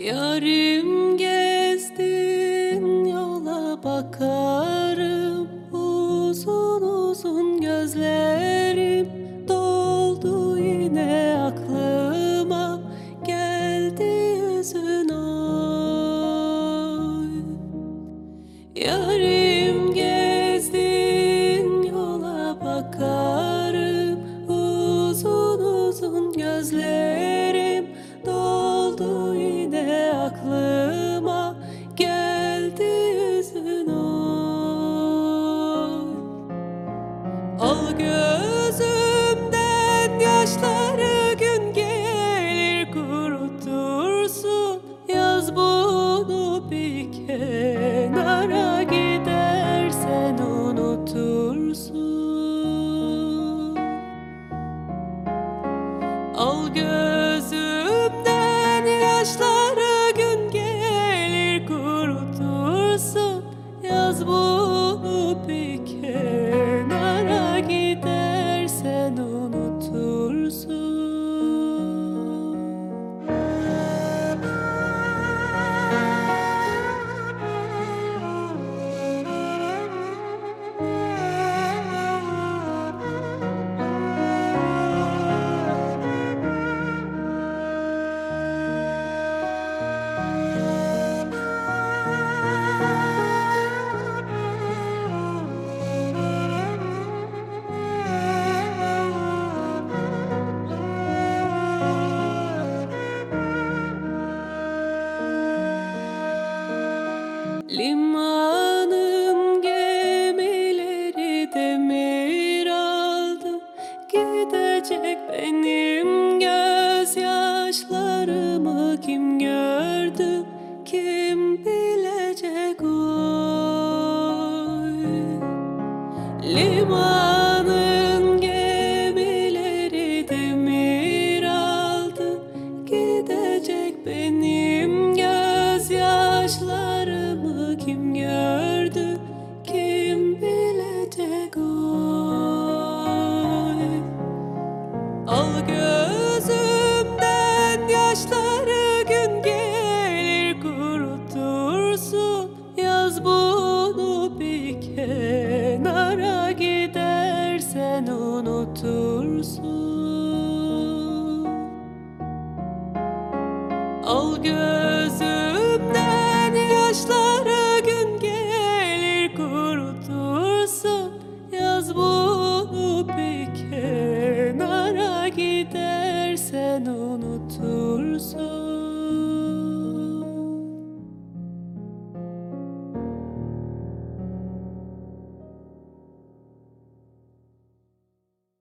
Yarim gezdin yola bakarım. Uzun uzun gözlerim doldu yine aklıma. Geldi yüzün oy Yarim yaşları gün gelir kurutursun. Yaz bunu bir kenara gidersen unutursun. Al gözümden Limanın gemileri demir aldı. Gidecek benim gözyaşlarımı kim gördü? Kim bilecek oy kim gördü Kim bilecek oy. Al gözümden yaşları gün gelir kurutursun Yaz bunu bir kenara gidersen unutursun. Al gözümden se non tu sul